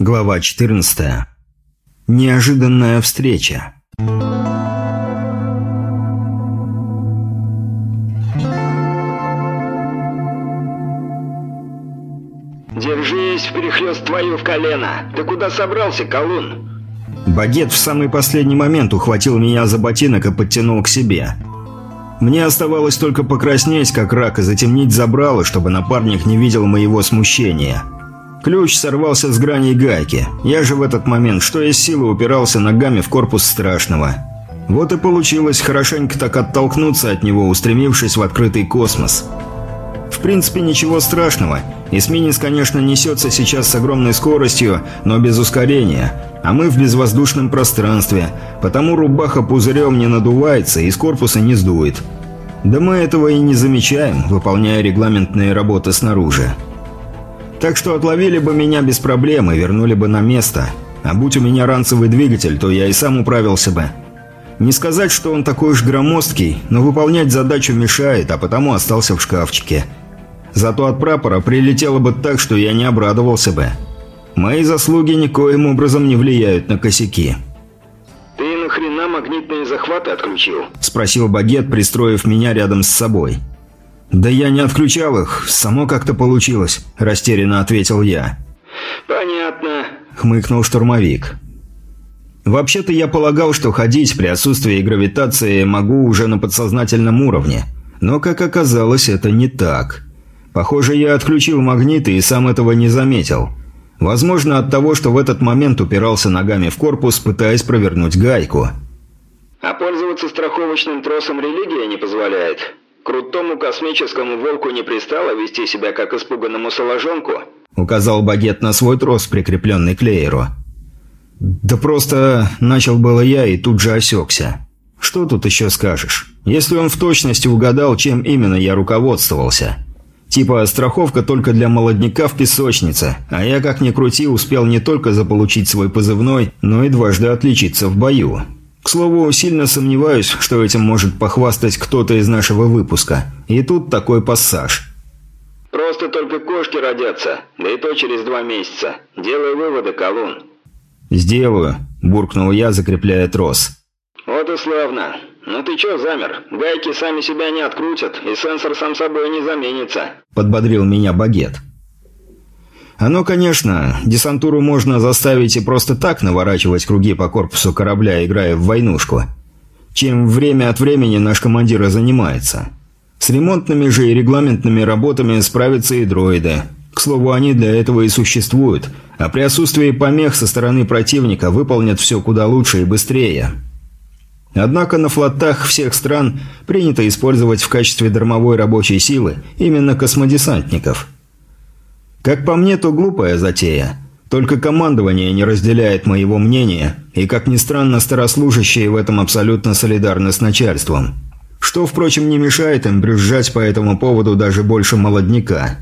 Глава 14. Неожиданная встреча. Держись, перехлёст твою в колено. Ты куда собрался, колун? Багет в самый последний момент ухватил меня за ботинок и подтянул к себе. Мне оставалось только покраснеть, как рак, и затемнить забрало, чтобы напарник не видел моего смущения. Ключ сорвался с граней гайки. Я же в этот момент, что из силы, упирался ногами в корпус страшного. Вот и получилось хорошенько так оттолкнуться от него, устремившись в открытый космос. В принципе, ничего страшного. Эсминец, конечно, несется сейчас с огромной скоростью, но без ускорения. А мы в безвоздушном пространстве, потому рубаха пузырем не надувается и из корпуса не сдует. Да мы этого и не замечаем, выполняя регламентные работы снаружи. Так что отловили бы меня без проблем и вернули бы на место. А будь у меня ранцевый двигатель, то я и сам управился бы. Не сказать, что он такой уж громоздкий, но выполнять задачу мешает, а потому остался в шкафчике. Зато от прапора прилетело бы так, что я не обрадовался бы. Мои заслуги никоим образом не влияют на косяки. Ты нахрена магнитные захваты отключил? Спросил Багет, пристроив меня рядом с собой. «Да я не отключал их, само как-то получилось», – растерянно ответил я. «Понятно», – хмыкнул штурмовик. «Вообще-то я полагал, что ходить при отсутствии гравитации могу уже на подсознательном уровне, но, как оказалось, это не так. Похоже, я отключил магниты и сам этого не заметил. Возможно, от того, что в этот момент упирался ногами в корпус, пытаясь провернуть гайку». «А пользоваться страховочным тросом религия не позволяет?» Крутому космическому волку не пристало вести себя как испуганному соложонку?» Указал багет на свой трос, прикрепленный к лееру. «Да просто...» – начал было я и тут же осекся. «Что тут еще скажешь? Если он в точности угадал, чем именно я руководствовался. Типа страховка только для молодняка в песочнице, а я как ни крути успел не только заполучить свой позывной, но и дважды отличиться в бою». К слову, сильно сомневаюсь, что этим может похвастать кто-то из нашего выпуска. И тут такой пассаж. «Просто только кошки родятся, да и то через два месяца. Делай выводы, колун». «Сделаю», – буркнул я, закрепляя трос. «Вот и славно. Ну ты чё замер? Гайки сами себя не открутят, и сенсор сам собой не заменится», – подбодрил меня багет. Оно, конечно, десантуру можно заставить и просто так наворачивать круги по корпусу корабля, играя в войнушку. Чем время от времени наш командир и занимается. С ремонтными же и регламентными работами справятся и дроиды. К слову, они для этого и существуют, а при отсутствии помех со стороны противника выполнят все куда лучше и быстрее. Однако на флотах всех стран принято использовать в качестве дармовой рабочей силы именно космодесантников – как по мне, то глупая затея. Только командование не разделяет моего мнения, и, как ни странно, старослужащие в этом абсолютно солидарны с начальством. Что, впрочем, не мешает им брюзжать по этому поводу даже больше молодняка.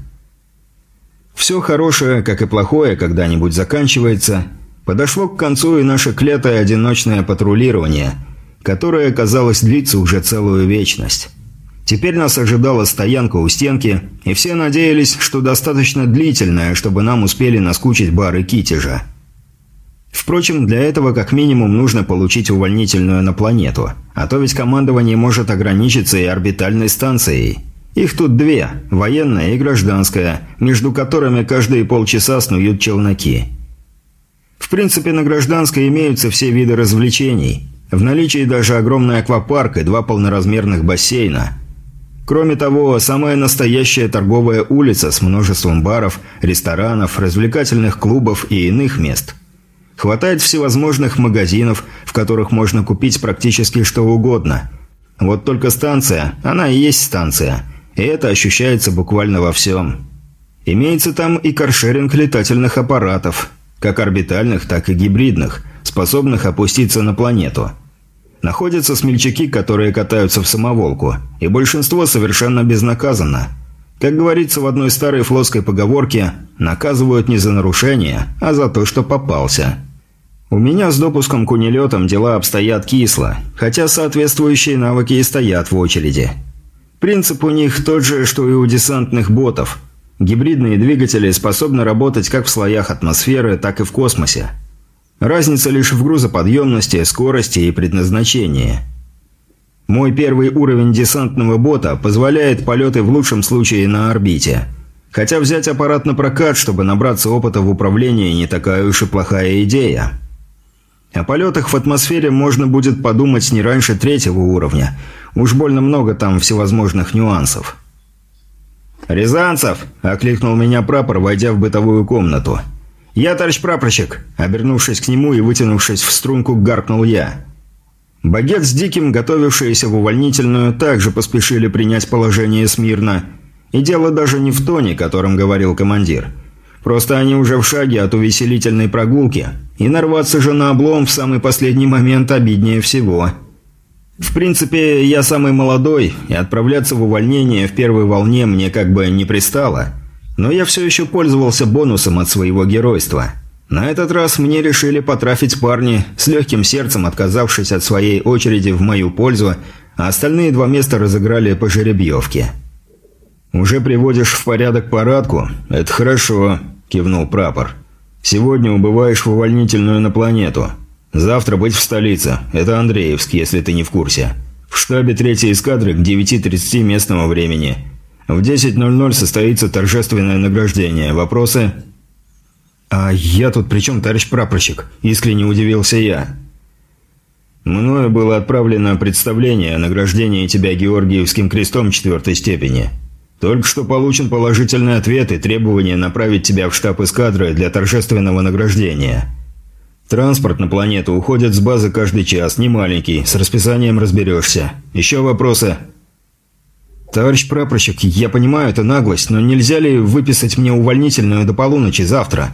Все хорошее, как и плохое, когда-нибудь заканчивается. Подошло к концу и наше клятое одиночное патрулирование, которое, казалось, длится уже целую вечность. Теперь нас ожидала стоянка у стенки, и все надеялись, что достаточно длительная, чтобы нам успели наскучить бары Китежа. Впрочем, для этого как минимум нужно получить увольнительную на планету, а то ведь командование может ограничиться и орбитальной станцией. Их тут две – военная и гражданская, между которыми каждые полчаса снуют челноки. В принципе, на гражданской имеются все виды развлечений. В наличии даже огромный аквапарк и два полноразмерных бассейна – Кроме того, самая настоящая торговая улица с множеством баров, ресторанов, развлекательных клубов и иных мест. Хватает всевозможных магазинов, в которых можно купить практически что угодно. Вот только станция, она и есть станция, и это ощущается буквально во всем. Имеется там и каршеринг летательных аппаратов, как орбитальных, так и гибридных, способных опуститься на планету – Находятся смельчаки, которые катаются в самоволку, и большинство совершенно безнаказанно. Как говорится в одной старой флотской поговорке, наказывают не за нарушение, а за то, что попался. У меня с допуском к унилетам дела обстоят кисло, хотя соответствующие навыки и стоят в очереди. Принцип у них тот же, что и у десантных ботов. Гибридные двигатели способны работать как в слоях атмосферы, так и в космосе. Разница лишь в грузоподъемности, скорости и предназначении. Мой первый уровень десантного бота позволяет полеты в лучшем случае на орбите. Хотя взять аппарат на прокат, чтобы набраться опыта в управлении, не такая уж и плохая идея. О полетах в атмосфере можно будет подумать не раньше третьего уровня. Уж больно много там всевозможных нюансов. «Рязанцев!» – окликнул меня прапор, войдя в бытовую комнату. «Я, товарищ прапорщик!» – обернувшись к нему и вытянувшись в струнку, гаркнул я. Багет с Диким, готовившиеся в увольнительную, также поспешили принять положение смирно. И дело даже не в тоне, которым говорил командир. Просто они уже в шаге от увеселительной прогулки, и нарваться же на облом в самый последний момент обиднее всего – в принципе, я самый молодой, и отправляться в увольнение в первой волне мне как бы не пристало. Но я все еще пользовался бонусом от своего геройства. На этот раз мне решили потрафить парни, с легким сердцем отказавшись от своей очереди в мою пользу, а остальные два места разыграли по жеребьевке. «Уже приводишь в порядок парадку? Это хорошо», – кивнул прапор. «Сегодня убываешь в увольнительную на планету. Завтра быть в столице. Это Андреевск, если ты не в курсе. В штабе третьей эскадры к 9.30 местного времени. В 10.00 состоится торжественное награждение. Вопросы?» «А я тут при чем, товарищ прапорщик?» – искренне удивился я. «Мною было отправлено представление о награждении тебя Георгиевским крестом четвертой степени. Только что получен положительный ответ и требование направить тебя в штаб эскадры для торжественного награждения». Транспорт на планету уходит с базы каждый час, не маленький, с расписанием разберешься. Еще вопросы?» «Товарищ прапорщик, я понимаю, это наглость, но нельзя ли выписать мне увольнительную до полуночи завтра?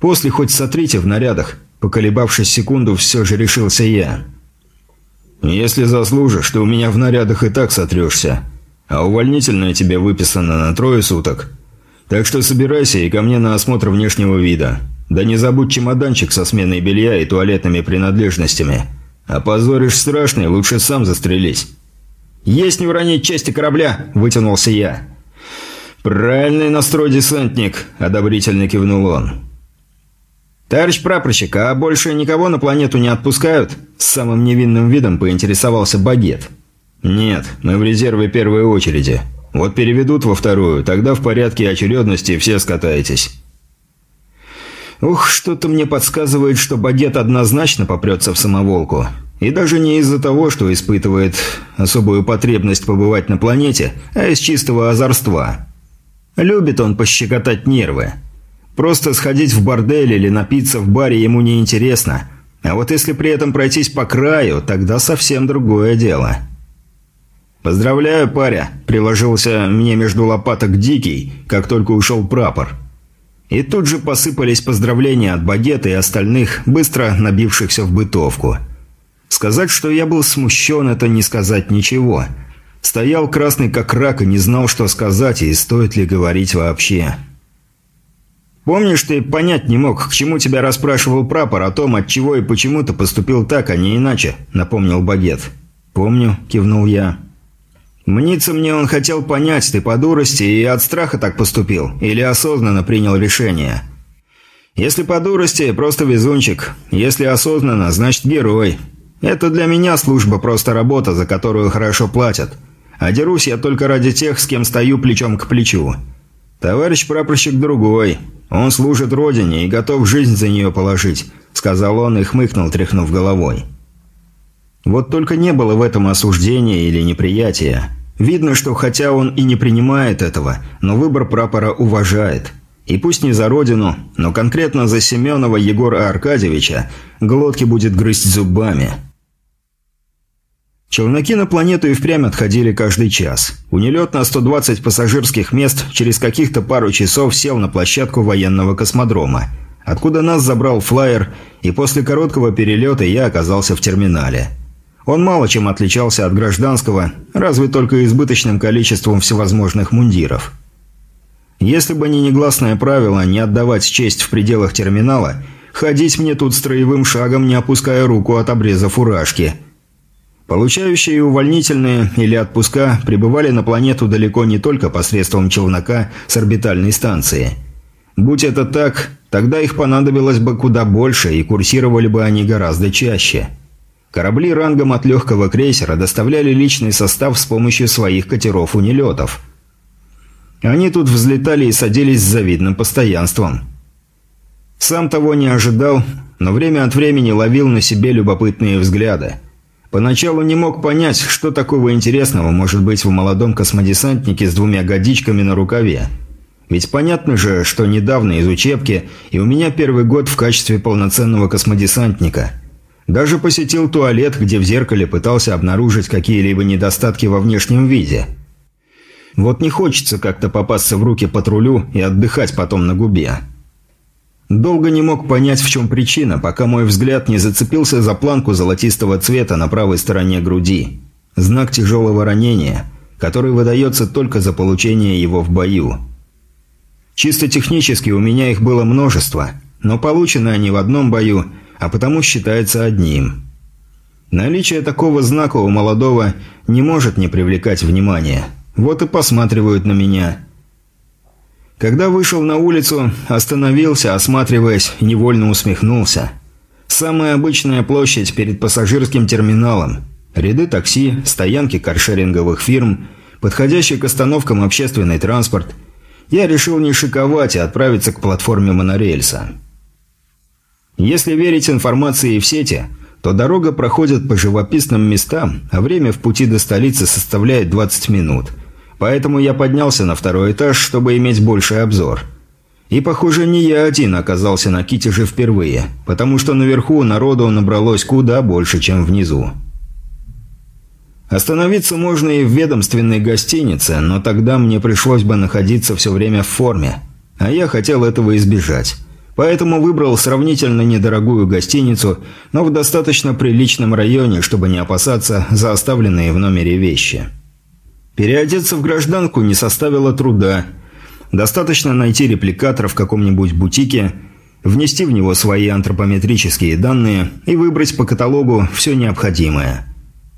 После хоть сотрите в нарядах». Поколебавшись секунду, все же решился я. «Если заслужишь, то у меня в нарядах и так сотрешься. А увольнительная тебе выписана на трое суток. Так что собирайся и ко мне на осмотр внешнего вида. Да не забудь чемоданчик со сменой белья и туалетными принадлежностями. Опозоришь страшный, лучше сам застрелись». «Есть не уронить части корабля!» – вытянулся я. «Правильный настрой, десантник!» – одобрительно кивнул он. «Товарищ прапорщик, а больше никого на планету не отпускают?» С самым невинным видом поинтересовался Багет. «Нет, мы в резерве первой очереди. Вот переведут во вторую, тогда в порядке очередности все скатаетесь». Ух, что-то мне подсказывает, что Багет однозначно попрется в самоволку. И даже не из-за того, что испытывает особую потребность побывать на планете, а из чистого озорства. Любит он пощекотать нервы. Просто сходить в бордель или напиться в баре ему не интересно. А вот если при этом пройтись по краю, тогда совсем другое дело. «Поздравляю, паря!» – приложился мне между лопаток Дикий, как только ушел прапор – и тут же посыпались поздравления от Багета и остальных, быстро набившихся в бытовку. Сказать, что я был смущен, это не сказать ничего. Стоял красный как рак и не знал, что сказать и стоит ли говорить вообще. «Помнишь, ты понять не мог, к чему тебя расспрашивал прапор о том, от чего и почему ты поступил так, а не иначе?» – напомнил Багет. «Помню», – кивнул я. Мнится мне, он хотел понять, ты по дурости и от страха так поступил, или осознанно принял решение. Если по дурости, просто везунчик. Если осознанно, значит герой. Это для меня служба просто работа, за которую хорошо платят. А дерусь я только ради тех, с кем стою плечом к плечу. Товарищ прапорщик другой. Он служит родине и готов жизнь за нее положить», — сказал он и хмыкнул, тряхнув головой. Вот только не было в этом осуждения или неприятия. Видно, что хотя он и не принимает этого, но выбор прапора уважает. И пусть не за родину, но конкретно за Семенова Егора Аркадьевича глотки будет грызть зубами. Челноки на планету и впрямь отходили каждый час. У нелет на 120 пассажирских мест через каких-то пару часов сел на площадку военного космодрома, откуда нас забрал флайер, и после короткого перелета я оказался в терминале. Он мало чем отличался от гражданского, разве только избыточным количеством всевозможных мундиров. Если бы не негласное правило не отдавать честь в пределах терминала, ходить мне тут строевым шагом, не опуская руку от обреза фуражки. Получающие увольнительные или отпуска прибывали на планету далеко не только посредством челнока с орбитальной станции. Будь это так, тогда их понадобилось бы куда больше и курсировали бы они гораздо чаще. Корабли рангом от легкого крейсера доставляли личный состав с помощью своих катеров-унилетов. Они тут взлетали и садились с завидным постоянством. Сам того не ожидал, но время от времени ловил на себе любопытные взгляды – Поначалу не мог понять, что такого интересного может быть в молодом космодесантнике с двумя годичками на рукаве. Ведь понятно же, что недавно из учебки, и у меня первый год в качестве полноценного космодесантника. Даже посетил туалет, где в зеркале пытался обнаружить какие-либо недостатки во внешнем виде. Вот не хочется как-то попасться в руки патрулю и отдыхать потом на губе. Долго не мог понять, в чем причина, пока мой взгляд не зацепился за планку золотистого цвета на правой стороне груди. Знак тяжелого ранения, который выдается только за получение его в бою. Чисто технически у меня их было множество, но получены они в одном бою, а потому считается одним. Наличие такого знака у молодого не может не привлекать внимания. Вот и посматривают на меня – когда вышел на улицу, остановился, осматриваясь, невольно усмехнулся. Самая обычная площадь перед пассажирским терминалом. Ряды такси, стоянки каршеринговых фирм, подходящий к остановкам общественный транспорт. Я решил не шиковать и отправиться к платформе монорельса. Если верить информации в сети, то дорога проходит по живописным местам, а время в пути до столицы составляет 20 минут – Поэтому я поднялся на второй этаж, чтобы иметь больший обзор. И, похоже, не я один оказался на Китеже впервые, потому что наверху народу набралось куда больше, чем внизу. Остановиться можно и в ведомственной гостинице, но тогда мне пришлось бы находиться все время в форме, а я хотел этого избежать. Поэтому выбрал сравнительно недорогую гостиницу, но в достаточно приличном районе, чтобы не опасаться за оставленные в номере вещи. Переодеться в гражданку не составило труда. Достаточно найти репликатор в каком-нибудь бутике, внести в него свои антропометрические данные и выбрать по каталогу все необходимое.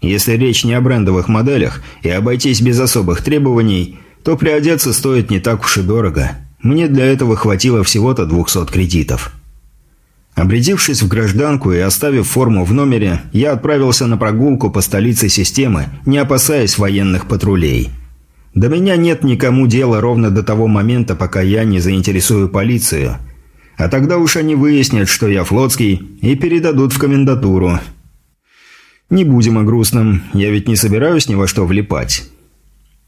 Если речь не о брендовых моделях и обойтись без особых требований, то приодеться стоит не так уж и дорого. Мне для этого хватило всего-то 200 кредитов. Обрядившись в гражданку и оставив форму в номере, я отправился на прогулку по столице системы, не опасаясь военных патрулей. До меня нет никому дела ровно до того момента, пока я не заинтересую полицию. А тогда уж они выяснят, что я флотский, и передадут в комендатуру. Не будем о грустном, я ведь не собираюсь ни во что влипать.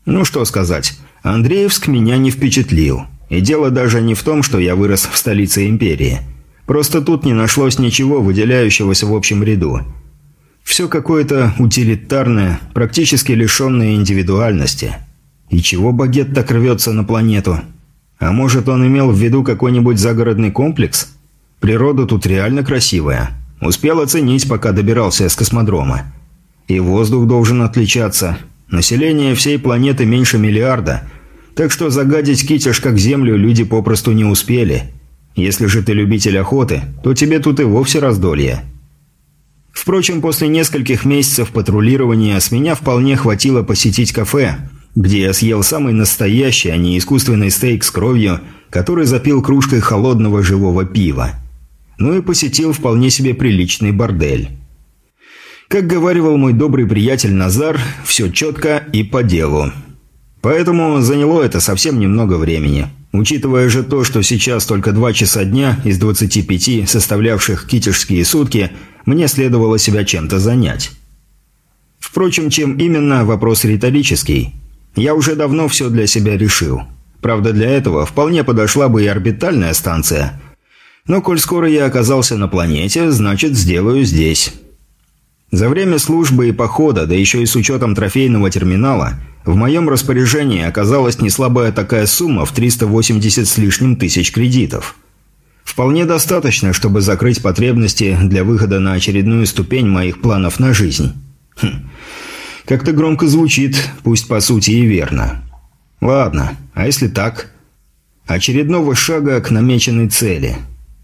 Ну что сказать, Андреевск меня не впечатлил. И дело даже не в том, что я вырос в столице империи – Просто тут не нашлось ничего, выделяющегося в общем ряду. Все какое-то утилитарное, практически лишенное индивидуальности. И чего багет так рвется на планету? А может, он имел в виду какой-нибудь загородный комплекс? Природа тут реально красивая. Успел оценить, пока добирался с космодрома. И воздух должен отличаться. Население всей планеты меньше миллиарда. Так что загадить Китеж как Землю люди попросту не успели – если же ты любитель охоты, то тебе тут и вовсе раздолье. Впрочем, после нескольких месяцев патрулирования с меня вполне хватило посетить кафе, где я съел самый настоящий, а не искусственный стейк с кровью, который запил кружкой холодного живого пива. Ну и посетил вполне себе приличный бордель. Как говаривал мой добрый приятель Назар, все четко и по делу. Поэтому заняло это совсем немного времени – Учитывая же то, что сейчас только два часа дня из 25, составлявших китежские сутки, мне следовало себя чем-то занять. Впрочем, чем именно – вопрос риторический. Я уже давно все для себя решил. Правда, для этого вполне подошла бы и орбитальная станция. Но коль скоро я оказался на планете, значит, сделаю здесь. За время службы и похода, да еще и с учетом трофейного терминала – в моем распоряжении оказалась неслабая такая сумма в 380 с лишним тысяч кредитов. Вполне достаточно, чтобы закрыть потребности для выхода на очередную ступень моих планов на жизнь. Хм. Как-то громко звучит, пусть по сути и верно. Ладно, а если так? Очередного шага к намеченной цели.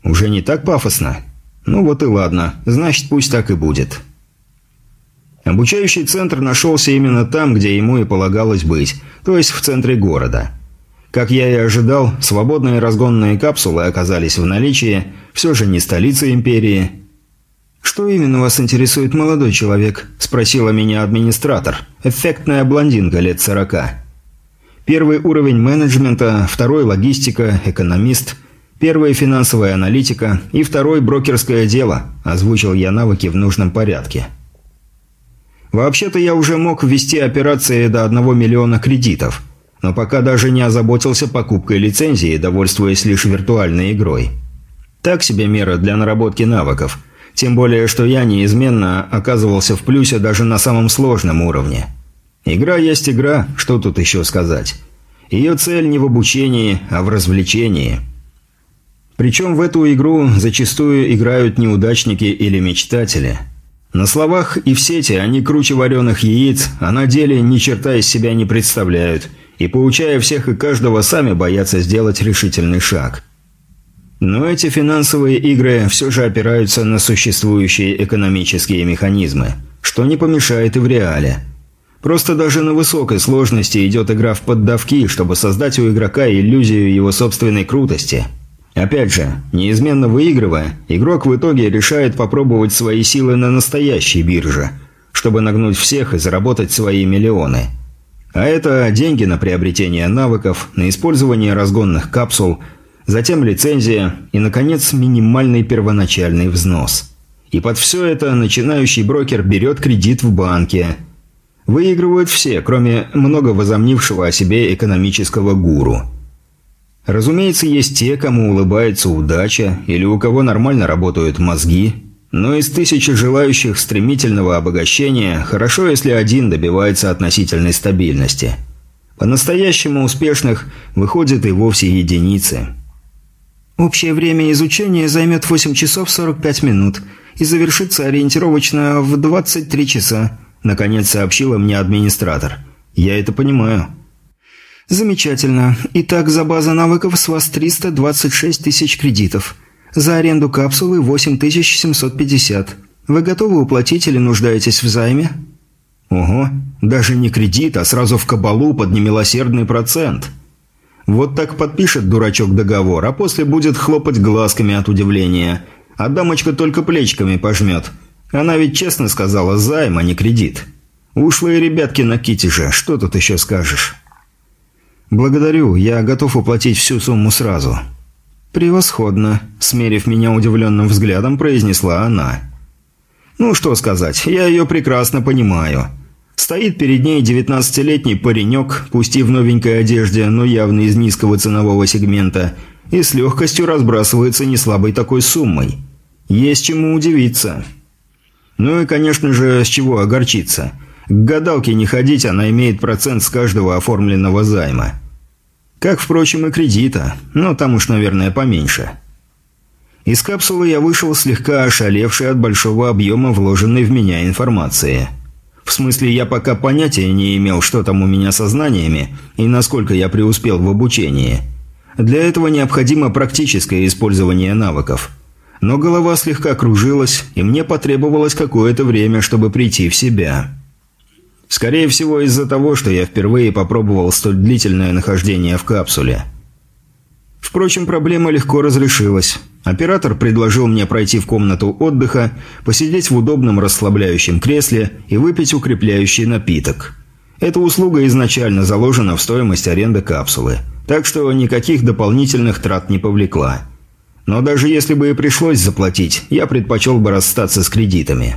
Уже не так пафосно? Ну вот и ладно, значит пусть так и будет. Обучающий центр нашелся именно там, где ему и полагалось быть, то есть в центре города. Как я и ожидал, свободные разгонные капсулы оказались в наличии, все же не столица империи. «Что именно вас интересует, молодой человек?» – спросила меня администратор, эффектная блондинка лет сорока. Первый уровень менеджмента, второй – логистика, экономист, первый – финансовая аналитика и второй – брокерское дело, озвучил я навыки в нужном порядке. Вообще-то я уже мог ввести операции до 1 миллиона кредитов – но пока даже не озаботился покупкой лицензии, довольствуясь лишь виртуальной игрой. Так себе мера для наработки навыков, тем более, что я неизменно оказывался в плюсе даже на самом сложном уровне. Игра есть игра, что тут еще сказать. Ее цель не в обучении, а в развлечении. Причем в эту игру зачастую играют неудачники или мечтатели. На словах и в сети они круче вареных яиц, а на деле ни черта из себя не представляют – и, поучая всех и каждого, сами боятся сделать решительный шаг. Но эти финансовые игры все же опираются на существующие экономические механизмы, что не помешает и в реале. Просто даже на высокой сложности идет игра в поддавки, чтобы создать у игрока иллюзию его собственной крутости. Опять же, неизменно выигрывая, игрок в итоге решает попробовать свои силы на настоящей бирже, чтобы нагнуть всех и заработать свои миллионы – а это деньги на приобретение навыков, на использование разгонных капсул, затем лицензия и, наконец, минимальный первоначальный взнос. И под все это начинающий брокер берет кредит в банке. Выигрывают все, кроме много возомнившего о себе экономического гуру. Разумеется, есть те, кому улыбается удача или у кого нормально работают мозги – но из тысячи желающих стремительного обогащения, хорошо, если один добивается относительной стабильности. По-настоящему успешных выходят и вовсе единицы. Общее время изучения займет 8 часов 45 минут и завершится ориентировочно в 23 часа, наконец сообщила мне администратор. Я это понимаю. Замечательно. Итак, за база навыков с вас 326 тысяч кредитов – за аренду капсулы 8750. Вы готовы уплатить или нуждаетесь в займе?» «Ого, даже не кредит, а сразу в кабалу под немилосердный процент. Вот так подпишет дурачок договор, а после будет хлопать глазками от удивления. А дамочка только плечками пожмет. Она ведь честно сказала займ, а не кредит. Ушлые ребятки на ките же, что тут еще скажешь?» «Благодарю, я готов уплатить всю сумму сразу». «Превосходно», – смерив меня удивленным взглядом, произнесла она. «Ну, что сказать, я ее прекрасно понимаю. Стоит перед ней девятнадцатилетний паренек, пусть и в новенькой одежде, но явно из низкого ценового сегмента, и с легкостью разбрасывается неслабой такой суммой. Есть чему удивиться. Ну и, конечно же, с чего огорчиться. К гадалке не ходить, она имеет процент с каждого оформленного займа». Как, впрочем, и кредита, но там уж, наверное, поменьше. Из капсулы я вышел слегка ошалевший от большого объема вложенной в меня информации. В смысле, я пока понятия не имел, что там у меня со знаниями и насколько я преуспел в обучении. Для этого необходимо практическое использование навыков. Но голова слегка кружилась, и мне потребовалось какое-то время, чтобы прийти в себя. Скорее всего, из-за того, что я впервые попробовал столь длительное нахождение в капсуле. Впрочем, проблема легко разрешилась. Оператор предложил мне пройти в комнату отдыха, посидеть в удобном расслабляющем кресле и выпить укрепляющий напиток. Эта услуга изначально заложена в стоимость аренды капсулы, так что никаких дополнительных трат не повлекла. Но даже если бы и пришлось заплатить, я предпочел бы расстаться с кредитами.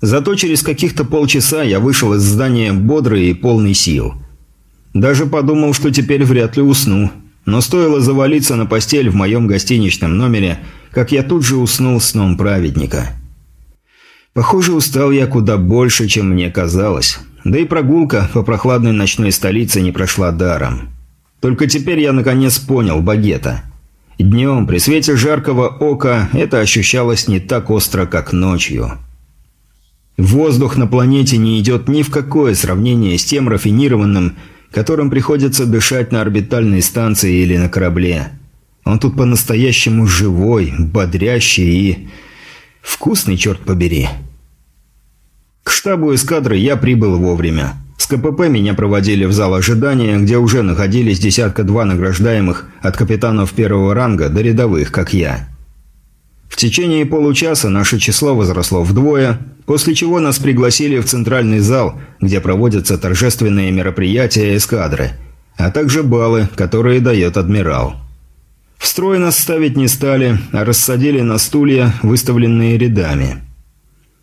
Зато через каких-то полчаса я вышел из здания бодрый и полный сил. Даже подумал, что теперь вряд ли усну. Но стоило завалиться на постель в моем гостиничном номере, как я тут же уснул сном праведника. Похоже, устал я куда больше, чем мне казалось. Да и прогулка по прохладной ночной столице не прошла даром. Только теперь я наконец понял багета. Днем, при свете жаркого ока, это ощущалось не так остро, как ночью. Воздух на планете не идет ни в какое сравнение с тем рафинированным, которым приходится дышать на орбитальной станции или на корабле. Он тут по-настоящему живой, бодрящий и... вкусный, черт побери. К штабу эскадры я прибыл вовремя. С КПП меня проводили в зал ожидания, где уже находились десятка-два награждаемых от капитанов первого ранга до рядовых, как я. В течение получаса наше число возросло вдвое, после чего нас пригласили в центральный зал, где проводятся торжественные мероприятия эскадры, а также баллы, которые дает адмирал. В строй нас ставить не стали, а рассадили на стулья, выставленные рядами.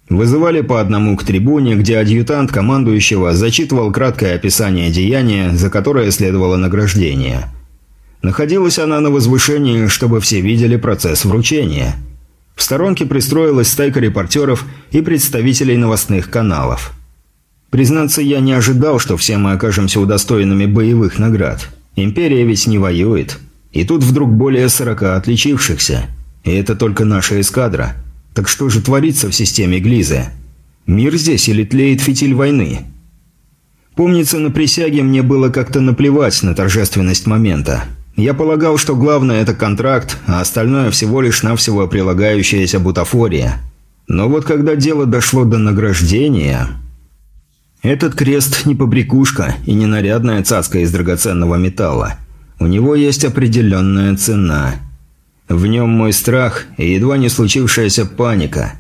Вызывали по одному к трибуне, где адъютант командующего зачитывал краткое описание деяния, за которое следовало награждение. Находилась она на возвышении, чтобы все видели процесс вручения – в сторонке пристроилась стайка репортеров и представителей новостных каналов. Признаться, я не ожидал, что все мы окажемся удостоенными боевых наград. Империя ведь не воюет. И тут вдруг более сорока отличившихся. И это только наша эскадра. Так что же творится в системе Глизы? Мир здесь или тлеет фитиль войны? Помнится, на присяге мне было как-то наплевать на торжественность момента. Я полагал, что главное – это контракт, а остальное всего лишь навсего прилагающаяся бутафория. Но вот когда дело дошло до награждения... Этот крест не побрякушка и не нарядная цацка из драгоценного металла. У него есть определенная цена. В нем мой страх и едва не случившаяся паника.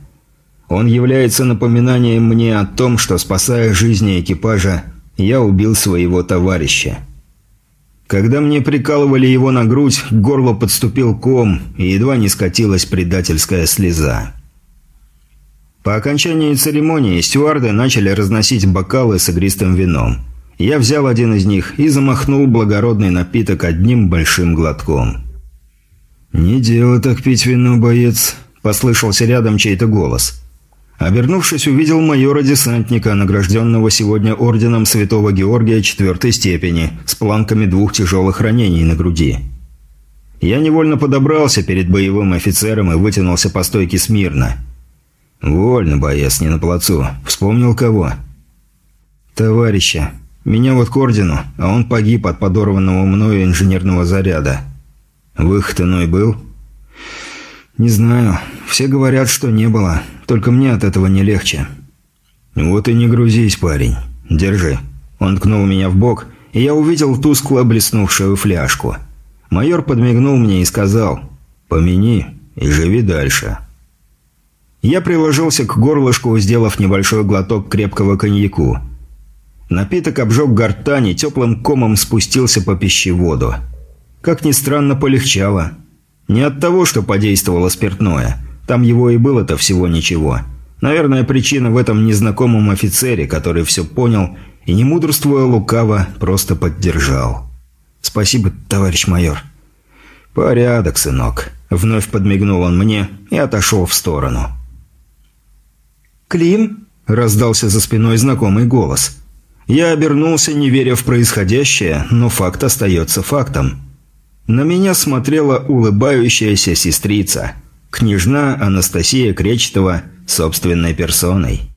Он является напоминанием мне о том, что, спасая жизни экипажа, я убил своего товарища. Когда мне прикалывали его на грудь, к горлу подступил ком, и едва не скатилась предательская слеза. По окончании церемонии стюарды начали разносить бокалы с игристым вином. Я взял один из них и замахнул благородный напиток одним большим глотком. «Не дело так пить вино, боец», – послышался рядом чей-то голос. Обернувшись, увидел майора-десантника, награжденного сегодня орденом Святого Георгия четвертой степени, с планками двух тяжелых ранений на груди. Я невольно подобрался перед боевым офицером и вытянулся по стойке смирно. «Вольно, боец, не на плацу. Вспомнил кого?» «Товарища. Меня вот к ордену, а он погиб от подорванного мною инженерного заряда. Выход иной был?» «Не знаю. Все говорят, что не было. Только мне от этого не легче». «Вот и не грузись, парень. Держи». Он ткнул меня в бок, и я увидел тускло блеснувшую фляжку. Майор подмигнул мне и сказал «Помяни и живи дальше». Я приложился к горлышку, сделав небольшой глоток крепкого коньяку. Напиток обжег гортани, теплым комом спустился по пищеводу. Как ни странно, полегчало – не от того, что подействовало спиртное. Там его и было-то всего ничего. Наверное, причина в этом незнакомом офицере, который все понял и, не мудрствуя лукаво, просто поддержал. «Спасибо, товарищ майор». «Порядок, сынок», — вновь подмигнул он мне и отошел в сторону. «Клим?» — раздался за спиной знакомый голос. Я обернулся, не веря в происходящее, но факт остается фактом. На меня смотрела улыбающаяся сестрица, княжна Анастасия Кречетова собственной персоной.